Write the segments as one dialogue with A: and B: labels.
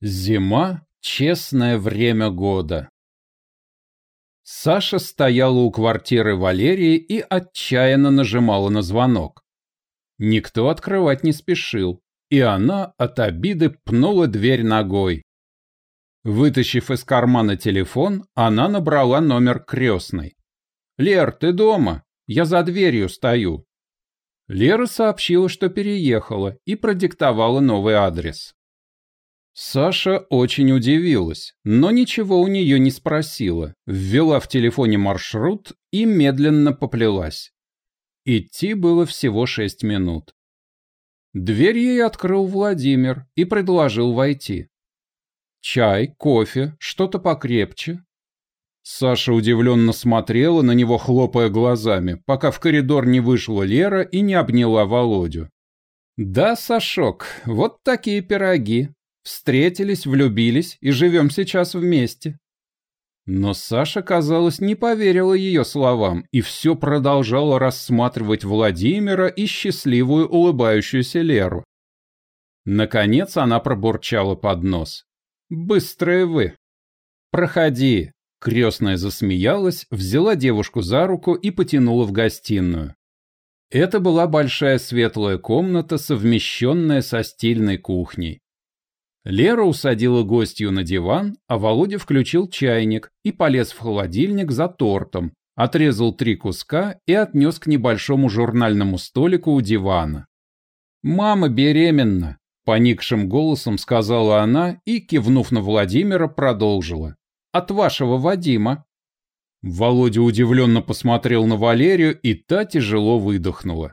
A: Зима – честное время года. Саша стояла у квартиры Валерии и отчаянно нажимала на звонок. Никто открывать не спешил, и она от обиды пнула дверь ногой. Вытащив из кармана телефон, она набрала номер крестной. «Лер, ты дома? Я за дверью стою». Лера сообщила, что переехала, и продиктовала новый адрес. Саша очень удивилась, но ничего у нее не спросила, ввела в телефоне маршрут и медленно поплелась. Идти было всего шесть минут. Дверь ей открыл Владимир и предложил войти. «Чай, кофе, что-то покрепче». Саша удивленно смотрела на него, хлопая глазами, пока в коридор не вышла Лера и не обняла Володю. «Да, Сашок, вот такие пироги», Встретились, влюбились и живем сейчас вместе». Но Саша, казалось, не поверила ее словам и все продолжала рассматривать Владимира и счастливую улыбающуюся Леру. Наконец она пробурчала под нос. «Быстрые вы!» «Проходи!» Крестная засмеялась, взяла девушку за руку и потянула в гостиную. Это была большая светлая комната, совмещенная со стильной кухней. Лера усадила гостью на диван, а Володя включил чайник и полез в холодильник за тортом, отрезал три куска и отнес к небольшому журнальному столику у дивана. «Мама беременна», — поникшим голосом сказала она и, кивнув на Владимира, продолжила. «От вашего Вадима». Володя удивленно посмотрел на Валерию, и та тяжело выдохнула.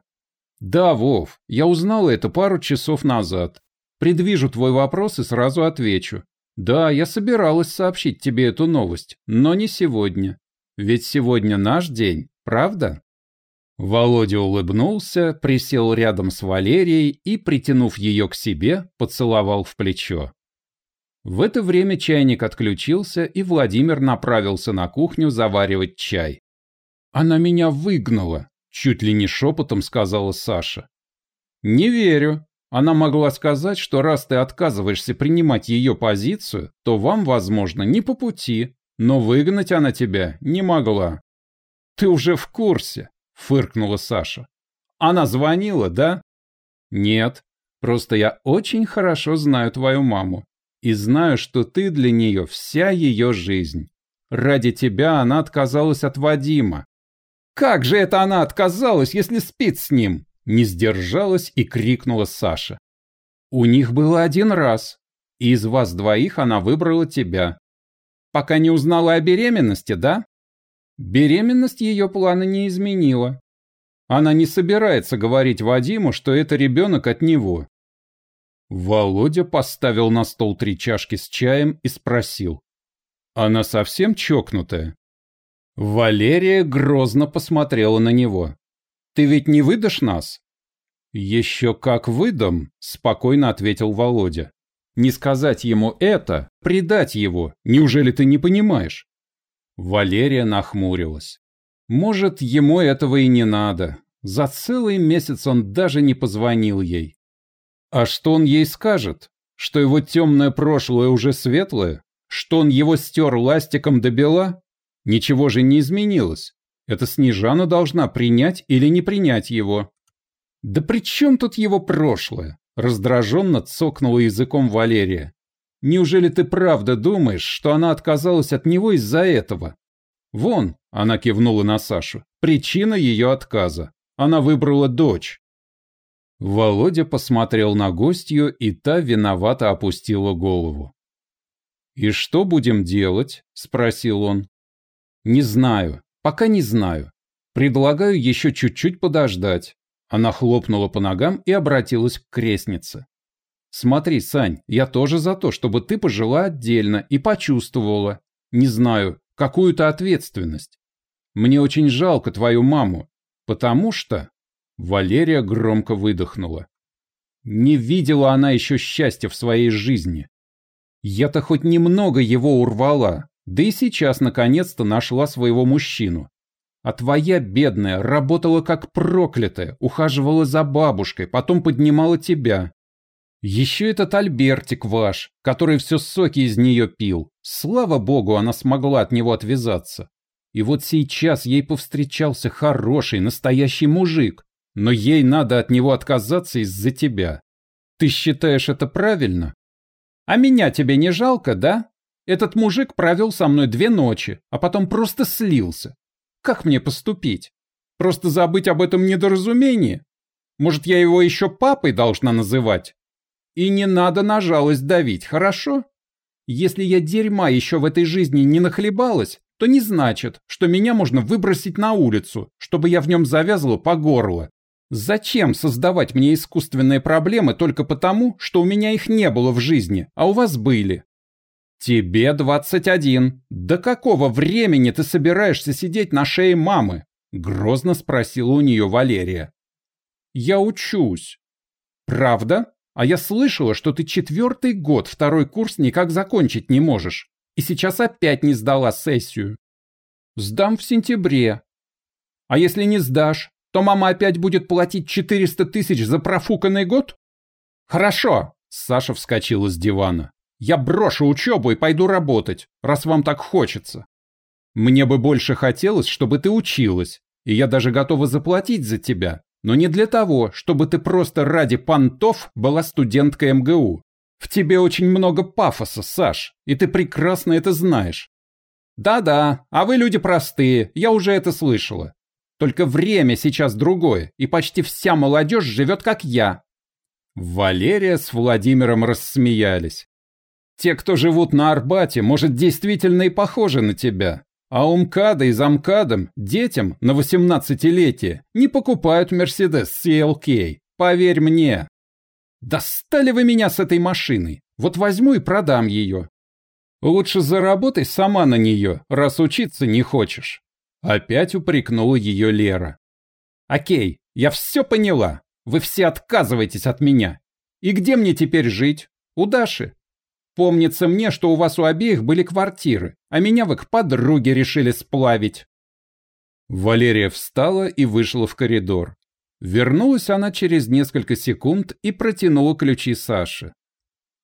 A: «Да, Вов, я узнала это пару часов назад. Предвижу твой вопрос и сразу отвечу. Да, я собиралась сообщить тебе эту новость, но не сегодня. Ведь сегодня наш день, правда? Володя улыбнулся, присел рядом с Валерией и, притянув ее к себе, поцеловал в плечо. В это время чайник отключился, и Владимир направился на кухню заваривать чай. «Она меня выгнала», — чуть ли не шепотом сказала Саша. «Не верю», она могла сказать, что раз ты отказываешься принимать ее позицию, то вам, возможно, не по пути, но выгнать она тебя не могла. «Ты уже в курсе», — фыркнула Саша. «Она звонила, да?» «Нет, просто я очень хорошо знаю твою маму и знаю, что ты для нее вся ее жизнь. Ради тебя она отказалась от Вадима». «Как же это она отказалась, если спит с ним?» Не сдержалась и крикнула Саша. «У них было один раз. И из вас двоих она выбрала тебя. Пока не узнала о беременности, да?» Беременность ее планы не изменила. Она не собирается говорить Вадиму, что это ребенок от него. Володя поставил на стол три чашки с чаем и спросил. «Она совсем чокнутая?» Валерия грозно посмотрела на него. Ты ведь не выдашь нас?» «Еще как выдам», — спокойно ответил Володя. «Не сказать ему это, предать его, неужели ты не понимаешь?» Валерия нахмурилась. «Может, ему этого и не надо. За целый месяц он даже не позвонил ей. А что он ей скажет? Что его темное прошлое уже светлое? Что он его стер ластиком до бела? Ничего же не изменилось. Это Снежана должна принять или не принять его. «Да при чем тут его прошлое?» – раздраженно цокнула языком Валерия. «Неужели ты правда думаешь, что она отказалась от него из-за этого?» «Вон», – она кивнула на Сашу, – «причина ее отказа. Она выбрала дочь». Володя посмотрел на гостью, и та виновато опустила голову. «И что будем делать?» – спросил он. «Не знаю. Пока не знаю. Предлагаю еще чуть-чуть подождать. Она хлопнула по ногам и обратилась к крестнице. Смотри, Сань, я тоже за то, чтобы ты пожила отдельно и почувствовала, не знаю, какую-то ответственность. Мне очень жалко твою маму, потому что... Валерия громко выдохнула. Не видела она еще счастья в своей жизни. Я-то хоть немного его урвала, да и сейчас наконец-то нашла своего мужчину. А твоя бедная работала как проклятая, ухаживала за бабушкой, потом поднимала тебя. Еще этот Альбертик ваш, который все соки из нее пил. Слава богу, она смогла от него отвязаться. И вот сейчас ей повстречался хороший, настоящий мужик, но ей надо от него отказаться из-за тебя. Ты считаешь это правильно? А меня тебе не жалко, да? Этот мужик провел со мной две ночи, а потом просто слился. Как мне поступить? Просто забыть об этом недоразумении? Может, я его еще папой должна называть? И не надо на жалость давить, хорошо? Если я дерьма еще в этой жизни не нахлебалась, то не значит, что меня можно выбросить на улицу, чтобы я в нем завязла по горло. Зачем создавать мне искусственные проблемы только потому, что у меня их не было в жизни, а у вас были? Тебе 21. До какого времени ты собираешься сидеть на шее мамы? Грозно спросила у нее Валерия. Я учусь. Правда? А я слышала, что ты четвертый год второй курс никак закончить не можешь. И сейчас опять не сдала сессию. Сдам в сентябре. А если не сдашь, то мама опять будет платить 400 тысяч за профуканный год? Хорошо. Саша вскочила с дивана. Я брошу учебу и пойду работать, раз вам так хочется. Мне бы больше хотелось, чтобы ты училась, и я даже готова заплатить за тебя, но не для того, чтобы ты просто ради понтов была студенткой МГУ. В тебе очень много пафоса, Саш, и ты прекрасно это знаешь. Да-да, а вы люди простые, я уже это слышала. Только время сейчас другое, и почти вся молодежь живет как я. Валерия с Владимиром рассмеялись. Те, кто живут на Арбате, может, действительно и похожи на тебя. А умкада и замкадам, детям на 18-летие, не покупают Мерседес CLK. Поверь мне. Достали вы меня с этой машиной. Вот возьму и продам ее. Лучше заработай сама на нее, раз учиться не хочешь. Опять упрекнула ее Лера. Окей, я все поняла. Вы все отказываетесь от меня. И где мне теперь жить? У Даши. Помнится мне, что у вас у обеих были квартиры, а меня вы к подруге решили сплавить. Валерия встала и вышла в коридор. Вернулась она через несколько секунд и протянула ключи Саше.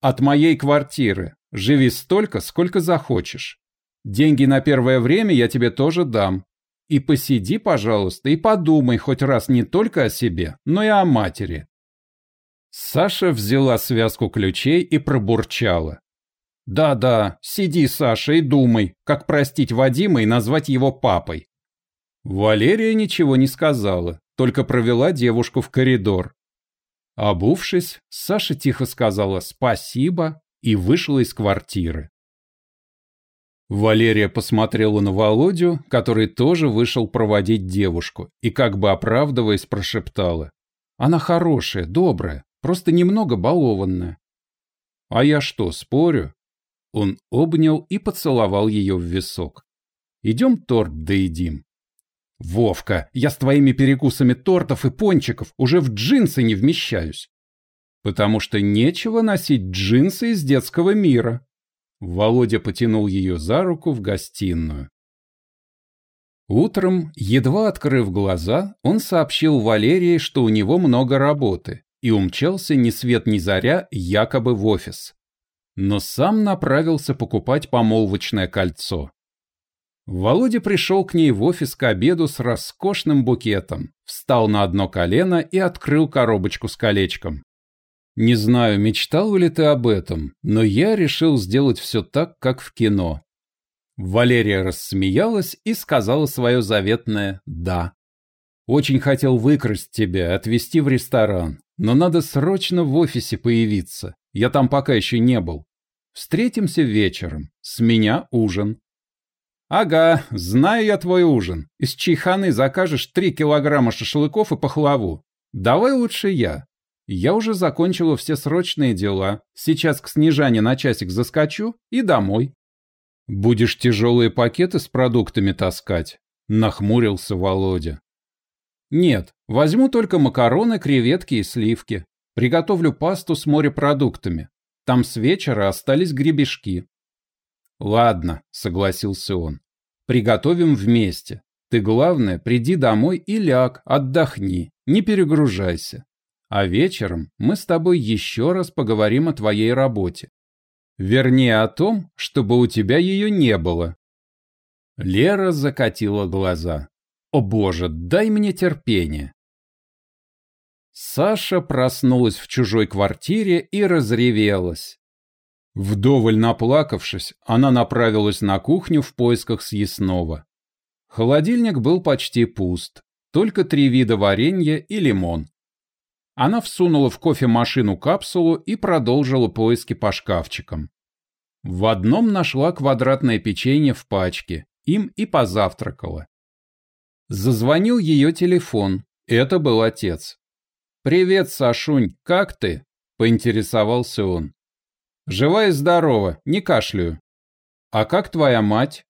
A: «От моей квартиры. Живи столько, сколько захочешь. Деньги на первое время я тебе тоже дам. И посиди, пожалуйста, и подумай хоть раз не только о себе, но и о матери. Саша взяла связку ключей и пробурчала. «Да-да, сиди, Саша, и думай, как простить Вадима и назвать его папой». Валерия ничего не сказала, только провела девушку в коридор. Обувшись, Саша тихо сказала «спасибо» и вышла из квартиры. Валерия посмотрела на Володю, который тоже вышел проводить девушку, и как бы оправдываясь прошептала. «Она хорошая, добрая, Просто немного балованная. А я что, спорю? Он обнял и поцеловал ее в висок. Идем торт доедим. Вовка, я с твоими перекусами тортов и пончиков уже в джинсы не вмещаюсь. Потому что нечего носить джинсы из детского мира. Володя потянул ее за руку в гостиную. Утром, едва открыв глаза, он сообщил Валерии, что у него много работы, и умчался ни свет ни заря якобы в офис. Но сам направился покупать помолвочное кольцо. Володя пришел к ней в офис к обеду с роскошным букетом, встал на одно колено и открыл коробочку с колечком. «Не знаю, мечтал ли ты об этом, но я решил сделать все так, как в кино». Валерия рассмеялась и сказала свое заветное «да». «Очень хотел выкрасть тебя, отвезти в ресторан, но надо срочно в офисе появиться. Я там пока еще не был. Встретимся вечером. С меня ужин. Ага, знаю я твой ужин. Из чайханы закажешь три килограмма шашлыков и пахлаву. Давай лучше я. Я уже закончила все срочные дела. Сейчас к Снежане на часик заскочу и домой. Будешь тяжелые пакеты с продуктами таскать? Нахмурился Володя. Нет, возьму только макароны, креветки и сливки. Приготовлю пасту с морепродуктами. Там с вечера остались гребешки. Ладно, согласился он. Приготовим вместе. Ты, главное, приди домой и ляг, отдохни, не перегружайся. А вечером мы с тобой еще раз поговорим о твоей работе. Вернее, о том, чтобы у тебя ее не было. Лера закатила глаза. О боже, дай мне терпение. Саша проснулась в чужой квартире и разревелась. Вдоволь наплакавшись, она направилась на кухню в поисках съестного. Холодильник был почти пуст, только три вида варенья и лимон. Она всунула в кофемашину капсулу и продолжила поиски по шкафчикам. В одном нашла квадратное печенье в пачке, им и позавтракала. Зазвонил ее телефон, это был отец. «Привет, Сашунь, как ты?» – поинтересовался он. «Жива и здорова, не кашляю». «А как твоя мать?»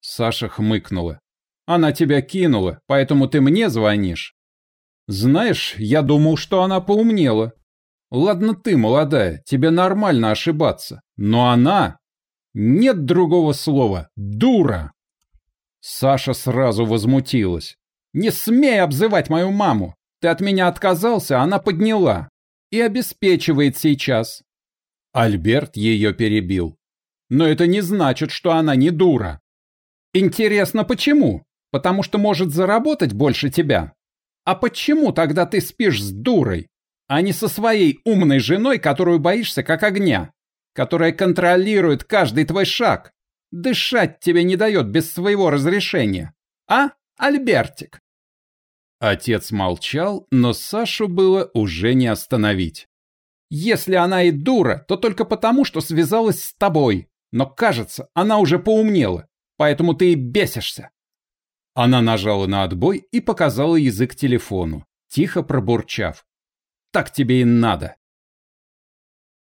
A: Саша хмыкнула. «Она тебя кинула, поэтому ты мне звонишь». «Знаешь, я думал, что она поумнела. Ладно ты, молодая, тебе нормально ошибаться. Но она... Нет другого слова. Дура!» Саша сразу возмутилась. «Не смей обзывать мою маму! Ты от меня отказался, она подняла. И обеспечивает сейчас. Альберт ее перебил. Но это не значит, что она не дура. Интересно, почему? Потому что может заработать больше тебя. А почему тогда ты спишь с дурой, а не со своей умной женой, которую боишься как огня, которая контролирует каждый твой шаг, дышать тебе не дает без своего разрешения? А, Альбертик? Отец молчал, но Сашу было уже не остановить. «Если она и дура, то только потому, что связалась с тобой. Но, кажется, она уже поумнела, поэтому ты и бесишься». Она нажала на отбой и показала язык телефону, тихо пробурчав. «Так тебе и надо».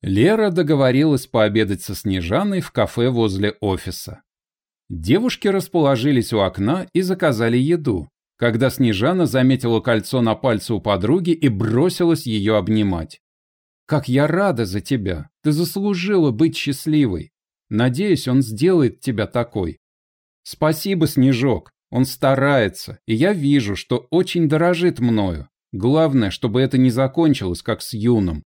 A: Лера договорилась пообедать со Снежаной в кафе возле офиса. Девушки расположились у окна и заказали еду, когда Снежана заметила кольцо на пальце у подруги и бросилась ее обнимать. «Как я рада за тебя! Ты заслужила быть счастливой! Надеюсь, он сделает тебя такой!» «Спасибо, Снежок! Он старается, и я вижу, что очень дорожит мною. Главное, чтобы это не закончилось, как с Юном.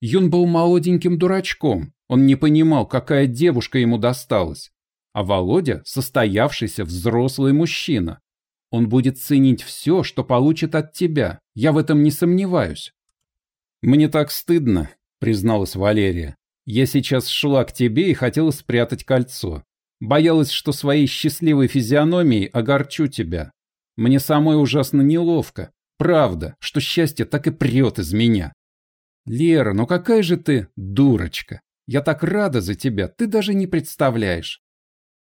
A: Юн был молоденьким дурачком, он не понимал, какая девушка ему досталась. А Володя – состоявшийся взрослый мужчина, он будет ценить все, что получит от тебя. Я в этом не сомневаюсь. Мне так стыдно, призналась Валерия. Я сейчас шла к тебе и хотела спрятать кольцо. Боялась, что своей счастливой физиономией огорчу тебя. Мне самой ужасно неловко. Правда, что счастье так и прет из меня. Лера, ну какая же ты дурочка. Я так рада за тебя, ты даже не представляешь.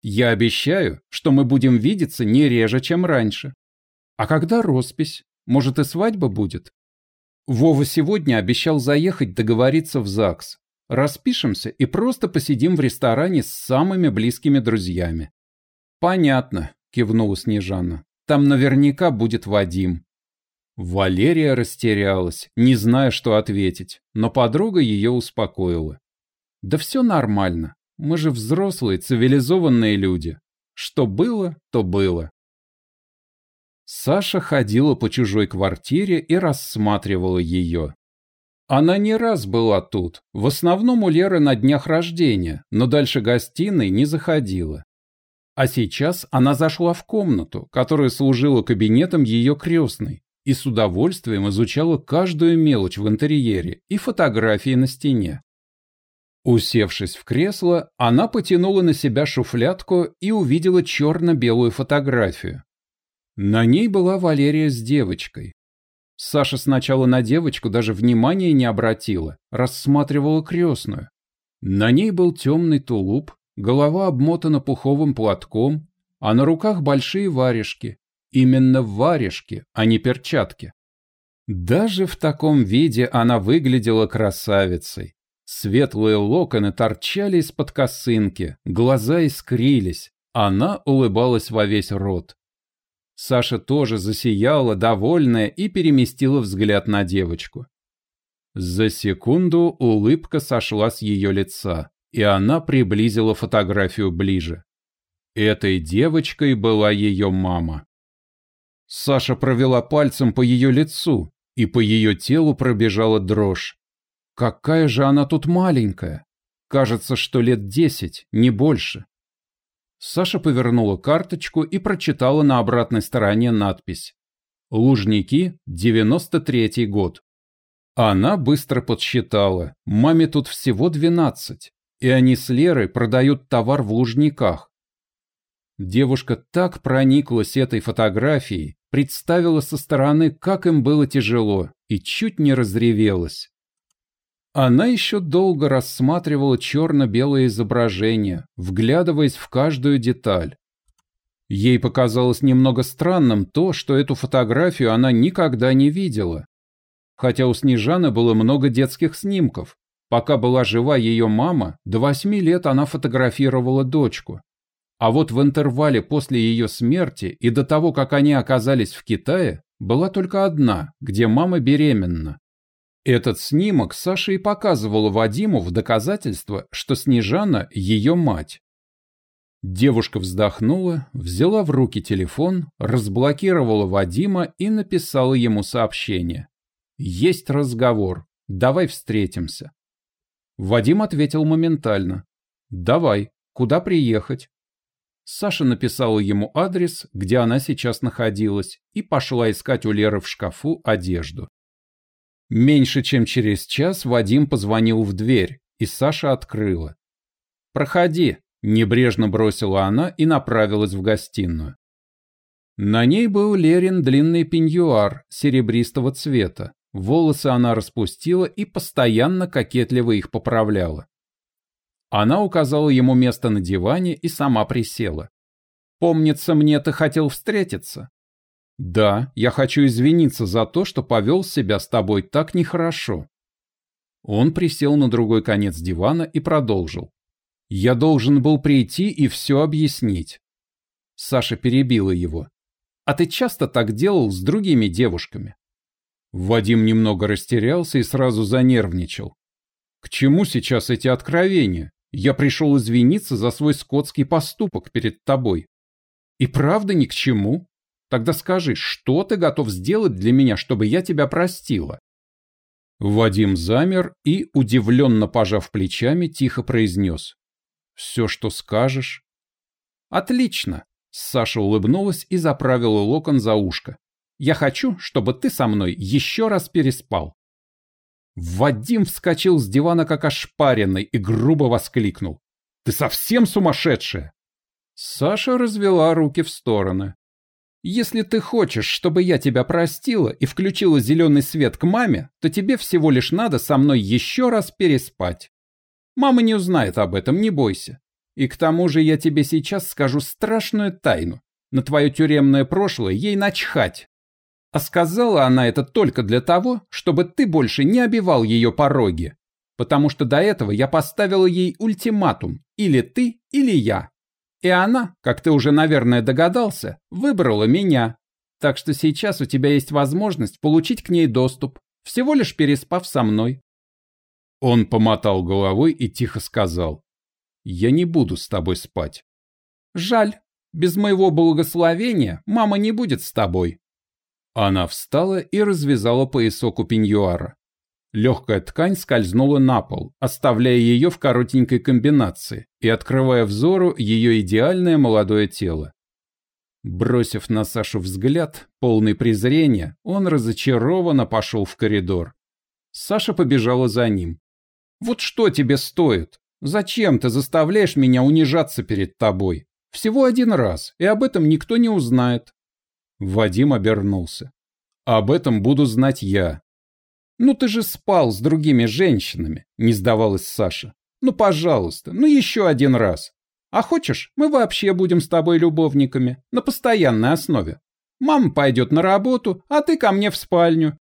A: Я обещаю, что мы будем видеться не реже, чем раньше. А когда роспись? Может и свадьба будет? Вова сегодня обещал заехать договориться в ЗАГС. Распишемся и просто посидим в ресторане с самыми близкими друзьями. Понятно, кивнула Снежана. Там наверняка будет Вадим. Валерия растерялась, не зная, что ответить, но подруга ее успокоила. Да все нормально. Мы же взрослые, цивилизованные люди. Что было, то было. Саша ходила по чужой квартире и рассматривала ее. Она не раз была тут, в основном у Леры на днях рождения, но дальше гостиной не заходила. А сейчас она зашла в комнату, которая служила кабинетом ее крестной, и с удовольствием изучала каждую мелочь в интерьере и фотографии на стене. Усевшись в кресло, она потянула на себя шуфлятку и увидела черно-белую фотографию. На ней была Валерия с девочкой. Саша сначала на девочку даже внимания не обратила, рассматривала крестную. На ней был темный тулуп, голова обмотана пуховым платком, а на руках большие варежки. Именно варежки, а не перчатки. Даже в таком виде она выглядела красавицей. Светлые локоны торчали из-под косынки, глаза искрились, она улыбалась во весь рот. Саша тоже засияла, довольная, и переместила взгляд на девочку. За секунду улыбка сошла с ее лица, и она приблизила фотографию ближе. Этой девочкой была ее мама. Саша провела пальцем по ее лицу. и по ее телу пробежала дрожь. Какая же она тут маленькая! Кажется, что лет десять, не больше. Саша повернула карточку и прочитала на обратной стороне надпись «Лужники, 93-й год». Она быстро подсчитала, маме тут всего 12, и они с Лерой продают товар в Лужниках. Девушка так прониклась этой фотографией, представила со стороны, как им было тяжело, и чуть не разревелась. Она еще долго рассматривала черно-белое изображение, вглядываясь в каждую деталь. Ей показалось немного странным то, что эту фотографию она никогда не видела. Хотя у Снежаны было много детских снимков. Пока была жива ее мама, до восьми лет она фотографировала дочку. А вот в интервале после ее смерти и до того, как они оказались в Китае, была только одна, где мама беременна. Этот снимок Саша и показывала Вадиму в доказательство, что Снежана – ее мать. Девушка вздохнула, взяла в руки телефон, разблокировала Вадима и написала ему сообщение. «Есть разговор. Давай встретимся». Вадим ответил моментально. «Давай. Куда приехать?» Саша написала ему адрес, где она сейчас находилась, и пошла искать у Леры в шкафу одежду. Меньше чем через час Вадим позвонил в дверь, и Саша открыла. «Проходи», – небрежно бросила она и направилась в гостиную. На ней был Лерин длинный пеньюар серебристого цвета. Волосы она распустила и постоянно кокетливо их поправляла. Она указала ему место на диване и сама присела. «Помнится, мне ты хотел встретиться?» «Да, я хочу извиниться за то, что повел себя с тобой так нехорошо». Он присел на другой конец дивана и продолжил. «Я должен был прийти и все объяснить». Саша перебила его. «А ты часто так делал с другими девушками?» Вадим немного растерялся и сразу занервничал. «К чему сейчас эти откровения? Я пришел извиниться за свой скотский поступок перед тобой». «И правда ни к чему?» Тогда скажи, что ты готов сделать для меня, чтобы я тебя простила?» Вадим замер и, удивленно пожав плечами, тихо произнес. «Все, что скажешь». «Отлично!» Саша улыбнулась и заправила локон за ушко. «Я хочу, чтобы ты со мной еще раз переспал». Вадим вскочил с дивана как ошпаренный и грубо воскликнул. «Ты совсем сумасшедшая!» Саша развела руки в стороны. Если ты хочешь, чтобы я тебя простила и включила зеленый свет к маме, то тебе всего лишь надо со мной еще раз переспать. Мама не узнает об этом, не бойся. И к тому же я тебе сейчас скажу страшную тайну. На твое тюремное прошлое ей начхать. А сказала она это только для того, чтобы ты больше не обивал ее пороги. Потому что до этого я поставила ей ультиматум. Или ты, или я. И она, как ты уже, наверное, догадался, выбрала меня. Так что сейчас у тебя есть возможность получить к ней доступ, всего лишь переспав со мной». Он помотал головой и тихо сказал. «Я не буду с тобой спать». «Жаль. Без моего благословения мама не будет с тобой». Она встала и развязала поясок у пеньюара. Легкая ткань скользнула на пол, оставляя ее в коротенькой комбинации и открывая взору ее идеальное молодое тело. Бросив на Сашу взгляд, полный презрения, он разочарованно пошел в коридор. Саша побежала за ним. «Вот что тебе стоит? Зачем ты заставляешь меня унижаться перед тобой? Всего один раз, и об этом никто не узнает». Вадим обернулся. «Об этом буду знать я, «Ну ты же спал с другими женщинами», — не сдавалась Саша. «Ну, пожалуйста, ну еще один раз. А хочешь, мы вообще будем с тобой любовниками, на постоянной основе. Мама пойдет на работу, а ты ко мне в спальню».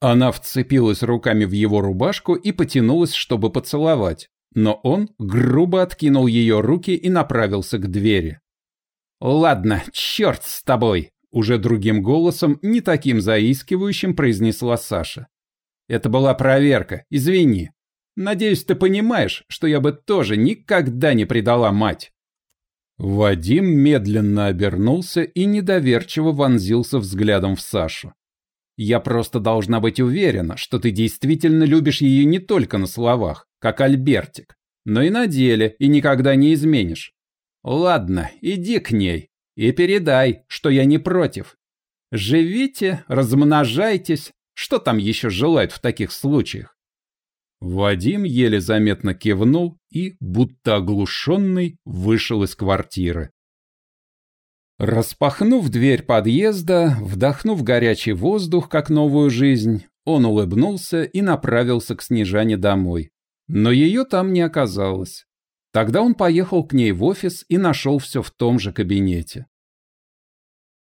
A: Она вцепилась руками в его рубашку и потянулась, чтобы поцеловать, но он грубо откинул ее руки и направился к двери. «Ладно, черт с тобой!» Уже другим голосом, не таким заискивающим, произнесла Саша. Это была проверка, извини. Надеюсь, ты понимаешь, что я бы тоже никогда не предала мать. Вадим медленно обернулся и недоверчиво вонзился взглядом в Сашу. Я просто должна быть уверена, что ты действительно любишь ее не только на словах, как Альбертик, но и на деле, и никогда не изменишь. Ладно, иди к ней и передай, что я не против. Живите, размножайтесь, что там еще желают в таких случаях? Вадим еле заметно кивнул и, будто оглушенный, вышел из квартиры. Распахнув дверь подъезда, вдохнув горячий воздух, как новую жизнь, он улыбнулся и направился к Снежане домой. Но ее там не оказалось. Тогда он поехал к ней в офис и нашел все в том же кабинете.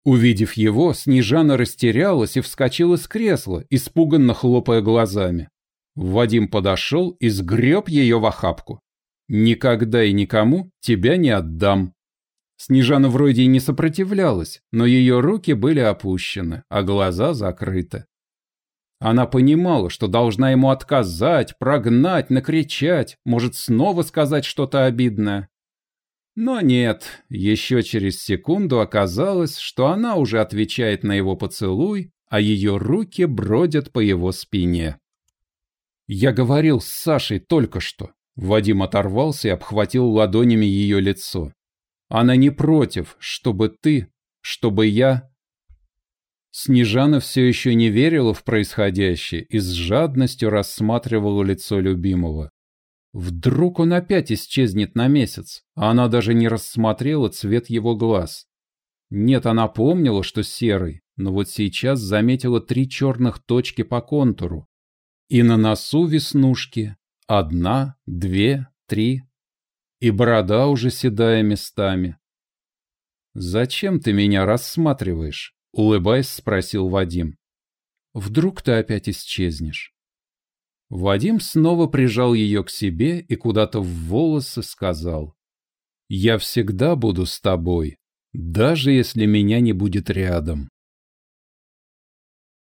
A: Увидев его, Снежана растерялась и вскочила с кресла, испуганно хлопая глазами. Вадим подошел и сгреб ее в охапку. «Никогда и никому тебя не отдам», Снежана вроде и не сопротивлялась, но ее руки были опущены, а глаза закрыты. Она понимала, что должна ему отказать, прогнать, накричать, может снова сказать что-то обидное. Но нет, еще через секунду оказалось, что она уже отвечает на его поцелуй, а ее руки бродят по его спине. «Я говорил с Сашей только что». Вадим оторвался и обхватил ладонями ее лицо. Она не против, чтобы ты, чтобы я... Снежана все еще не верила в происходящее и с жадностью рассматривала лицо любимого. Вдруг он опять исчезнет на месяц, а она даже не рассмотрела цвет его глаз. Нет, она помнила, что серый, но вот сейчас заметила три черных точки по контуру. И на носу веснушки. Одна, две, три и борода уже седая местами. «Зачем ты меня рассматриваешь?» — улыбаясь, спросил Вадим. «Вдруг ты опять исчезнешь?» Вадим снова прижал ее к себе и куда-то в волосы сказал. «Я всегда буду с тобой, даже если меня не будет рядом».